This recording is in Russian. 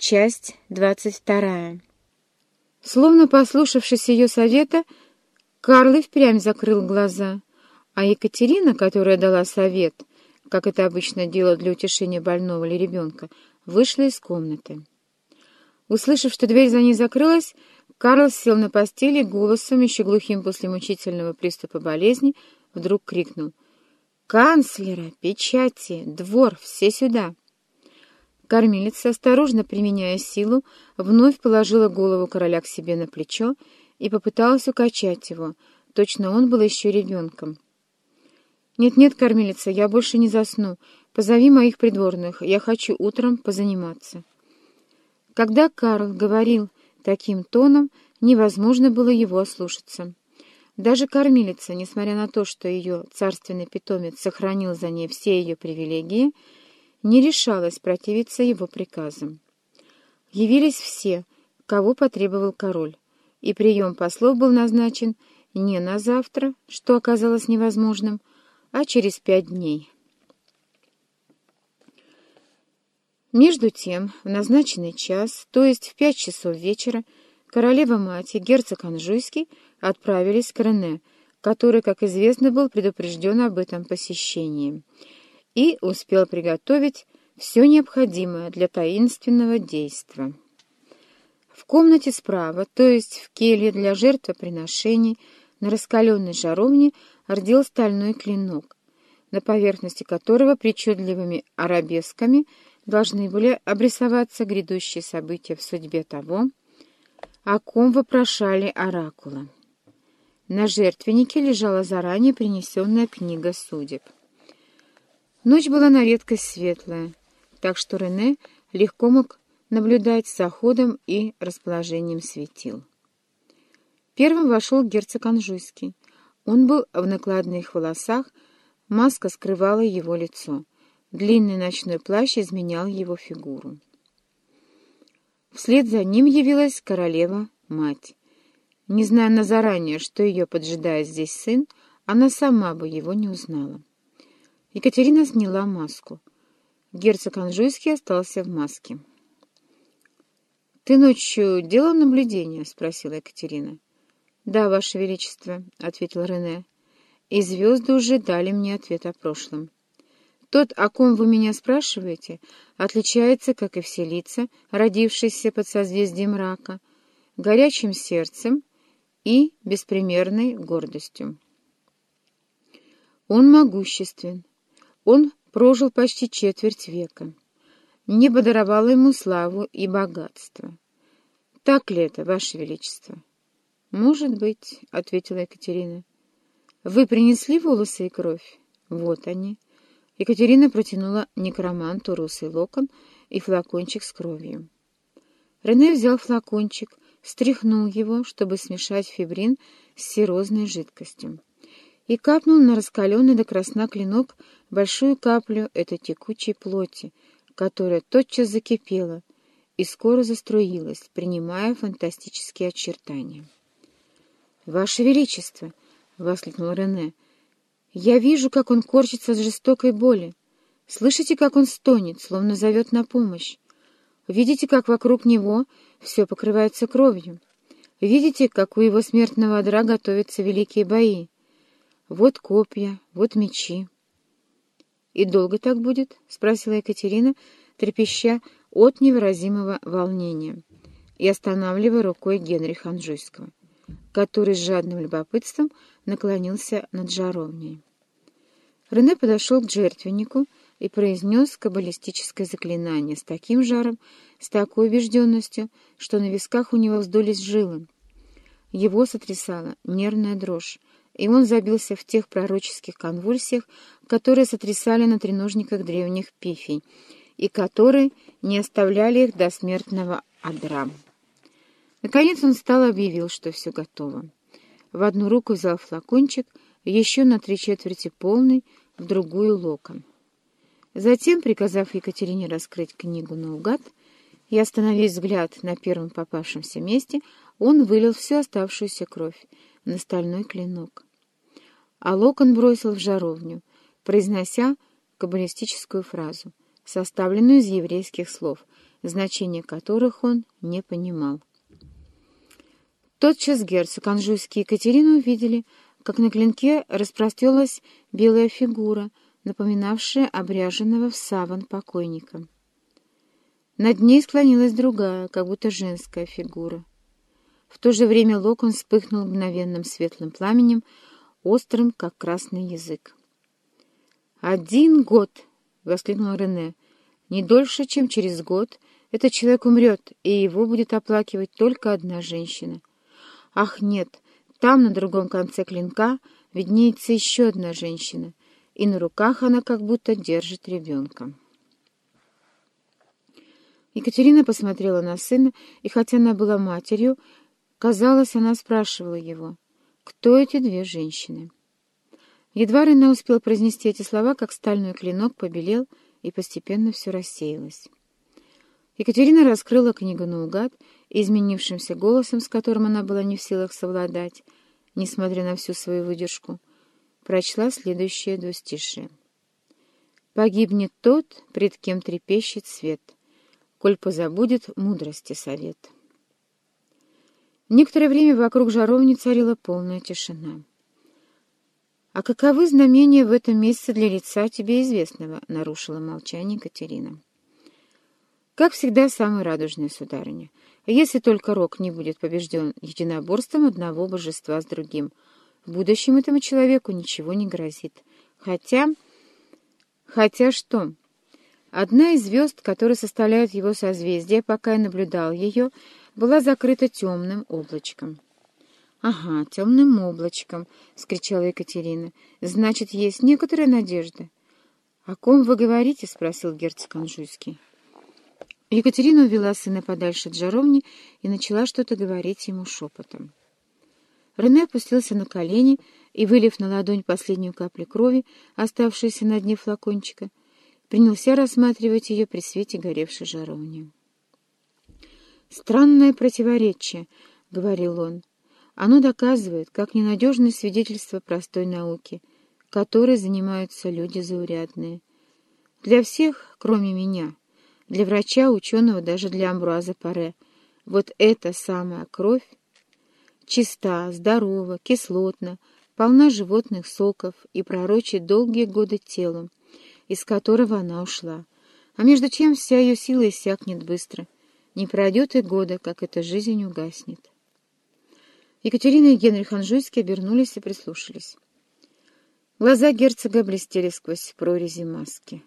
Часть двадцать вторая. Словно послушавшись ее совета, Карл и впрямь закрыл глаза, а Екатерина, которая дала совет, как это обычно делают для утешения больного или ребенка, вышла из комнаты. Услышав, что дверь за ней закрылась, Карл сел на постели голосом, еще глухим после мучительного приступа болезни, вдруг крикнул «Канцлера! Печати! Двор! Все сюда!» Кормилица, осторожно применяя силу, вновь положила голову короля к себе на плечо и попыталась укачать его. Точно он был еще ребенком. «Нет-нет, кормилица, я больше не засну. Позови моих придворных. Я хочу утром позаниматься». Когда Карл говорил таким тоном, невозможно было его ослушаться. Даже кормилица, несмотря на то, что ее царственный питомец сохранил за ней все ее привилегии, не решалась противиться его приказам. Явились все, кого потребовал король, и прием послов был назначен не на завтра, что оказалось невозможным, а через пять дней. Между тем, в назначенный час, то есть в пять часов вечера, королева-мать и герцог Анжуйский отправились к Рене, который, как известно, был предупрежден об этом посещении и успел приготовить все необходимое для таинственного действа. В комнате справа, то есть в келье для жертвоприношений, на раскаленной жаровне ордел стальной клинок, на поверхности которого причудливыми арабесками должны были обрисоваться грядущие события в судьбе того, о ком вопрошали оракула. На жертвеннике лежала заранее принесенная книга судеб. Ночь была на редкость светлая, так что Рене легко мог наблюдать за ходом и расположением светил. Первым вошел герцог Анжуйский. Он был в накладных волосах, маска скрывала его лицо. Длинный ночной плащ изменял его фигуру. Вслед за ним явилась королева-мать. Не зная на заранее, что ее поджидает здесь сын, она сама бы его не узнала. Екатерина сняла маску. Герцог Анжуйский остался в маске. — Ты ночью делал наблюдение? — спросила Екатерина. — Да, Ваше Величество, — ответил Рене. — И звезды уже дали мне ответ о прошлом. Тот, о ком вы меня спрашиваете, отличается, как и все лица, родившиеся под созвездием рака, горячим сердцем и беспримерной гордостью. Он могуществен, он прожил почти четверть века. Небо даровало ему славу и богатство. Так ли это, Ваше Величество? — Может быть, — ответила Екатерина. — Вы принесли волосы и кровь? Вот они. Екатерина протянула некроманту русый локон и флакончик с кровью. Рене взял флакончик, стряхнул его, чтобы смешать фибрин с серозной жидкостью и капнул на раскаленный до красна клинок большую каплю этой текучей плоти, которая тотчас закипела и скоро заструилась, принимая фантастические очертания. «Ваше Величество!» — воскликнул Рене. «Я вижу, как он корчится от жестокой боли. Слышите, как он стонет, словно зовет на помощь. Видите, как вокруг него все покрывается кровью. Видите, как у его смертного одра готовятся великие бои. Вот копья, вот мечи. — И долго так будет? — спросила Екатерина, трепеща от невыразимого волнения и останавливая рукой Генриха Анжуйского, который с жадным любопытством наклонился над жаровней. Рене подошел к жертвеннику и произнес каббалистическое заклинание с таким жаром, с такой убежденностью, что на висках у него вздулись жилы. Его сотрясала нервная дрожь, и он забился в тех пророческих конвульсиях, которые сотрясали на треножниках древних пифий, и которые не оставляли их до смертного адра. Наконец он встал и объявил, что все готово. В одну руку взял флакончик, еще на три четверти полный, в другую локон. Затем, приказав Екатерине раскрыть книгу наугад и остановив взгляд на первом попавшемся месте, он вылил всю оставшуюся кровь на стальной клинок а локон бросил в жаровню, произнося каббалистическую фразу, составленную из еврейских слов значение которых он не понимал. Тотчас герцог Анжуйский и Екатерина увидели, как на клинке распростелась белая фигура, напоминавшая обряженного в саван покойника. Над ней склонилась другая, как будто женская фигура. В то же время локон вспыхнул мгновенным светлым пламенем, острым, как красный язык. «Один год!» — воскликнул Рене. «Не дольше, чем через год, этот человек умрет, и его будет оплакивать только одна женщина. Ах, нет, там, на другом конце клинка, виднеется еще одна женщина, и на руках она как будто держит ребенка». Екатерина посмотрела на сына, и хотя она была матерью, казалось, она спрашивала его, кто эти две женщины. Едва Рене успел произнести эти слова, как стальной клинок побелел, и постепенно все рассеялось. Екатерина раскрыла книгу наугад, изменившимся голосом, с которым она была не в силах совладать, несмотря на всю свою выдержку, прочла следующее двустишие. «Погибнет тот, пред кем трепещет свет, коль позабудет мудрости совет». Некоторое время вокруг жаровни царила полная тишина. «А каковы знамения в этом месяце для лица тебе известного?» — нарушила молчание Катерина. «Как всегда, самый радужный, сударыня. Если только Рок не будет побежден единоборством одного божества с другим, в будущем этому человеку ничего не грозит. Хотя... Хотя что? Одна из звезд, которые составляют его созвездие, пока я наблюдал ее, была закрыта темным облачком». «Ага, темным облачком», — скричала Екатерина. «Значит, есть некоторая надежда». «О ком вы говорите?» — спросил герцог Анжуйский. Екатерина увела сына подальше от жаровни и начала что-то говорить ему шепотом. Рене опустился на колени и, вылив на ладонь последнюю каплю крови, оставшуюся на дне флакончика, принялся рассматривать ее при свете горевшей жаровни. «Странное противоречие», — говорил он. Оно доказывает, как ненадежное свидетельство простой науки, которой занимаются люди заурядные. Для всех, кроме меня, для врача, ученого, даже для Амбруаза Паре, вот эта самая кровь чиста, здорова, кислотна, полна животных соков и пророчит долгие годы телом, из которого она ушла. А между тем вся ее сила иссякнет быстро. Не пройдет и года, как эта жизнь угаснет. Екатерина и Генрих Анжуйский обернулись и прислушались. Глаза герцога блестели сквозь прорези маски.